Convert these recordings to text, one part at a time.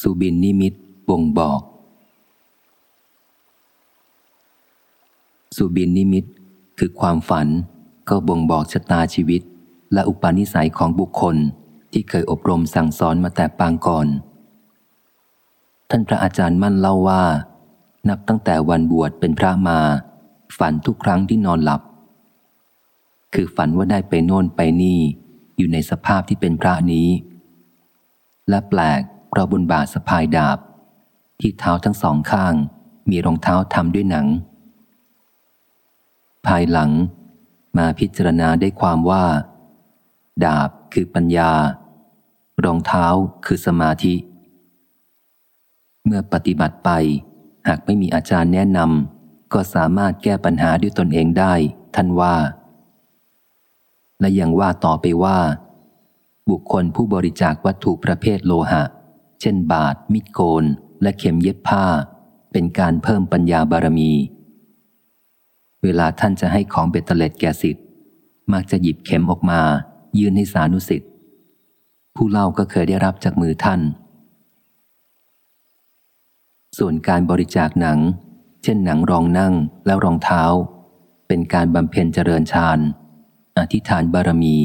สุบินนิมิตบ่งบอก สุบินนิมิตคือความฝันก็บ่งบอกชะตาชีวิต และอุปนิสัยของบุคคลที่เคยอบรมสั่งสอนมาแต่ปางก่อน ท่านพระอาจารย์มั่นเล่าว่า นับตั้งแต่วันบวชเป็นพระมา ฝันทุกครั้งที่นอนหลับ คือฝันว่าได้ไปโน่นไปนี่ อยู่ในสภาพที่เป็นพระนี้ และแปลก เพราะบนบาสะพายดาบ ที่เท้าทั้งสองข้าง มีรองเท้าทำด้วยหนัง ภายหลังมาพิจารณาได้ความว่า ดาบคือปัญญา รองเท้าคือสมาธิ เมื่อปฏิบัติไปหากไม่มีอาจารย์แนะนำก็สามารถแก้ปัญหาด้วยตนเองได้ ท่านว่า และยังว่าต่อไปว่า บุคคลผู้บริจาควัตถุประเภทโลหะ เช่นบาท มิดโกน และเข็มเย็บผ้า เป็นการเพิ่มปัญญาบารมี เวลาท่านจะให้ของเบ็ดเตล็ดแก่สิทธิ์มักจะหยิบเข็มออกมา ยื่นให้สานุสิทธิ์ผู้เล่าก็เคยได้รับจากมือท่าน ส่วนการบริจาคหนัง เช่นหนังรองนั่งแล้วรองเท้า เป็นการบำเพ็ญเจริญฌานอธิษฐานบารมี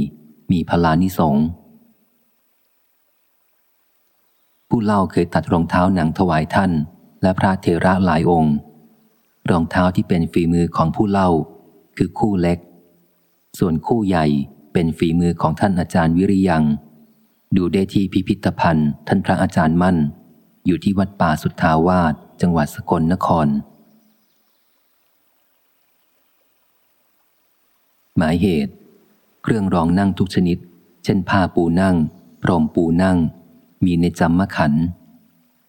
มีพลานิสงส์ ผู้เล่าเคยตัดรองเท้าหนังถวายท่าน และพระเทระหลายองค์ รองเท้าที่เป็นฝีมือของผู้เล่า คือคู่เล็ก ส่วนคู่ใหญ่เป็นฝีมือของท่านอาจารย์วิริยัง ดูได้ที่พิพิธภัณฑ์ท่านพระอาจารย์มั่น อยู่ที่วัดป่าสุทธาวาสจังหวัดสกลนคร หมายเหตุ เครื่องรองนั่งทุกชนิด เช่นผ้าปูนั่งพรมปูนั่ง มีในจำมะขัน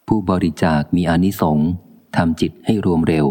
ผู้บริจาคมีอานิสงส์ทำจิตให้รวมเร็ว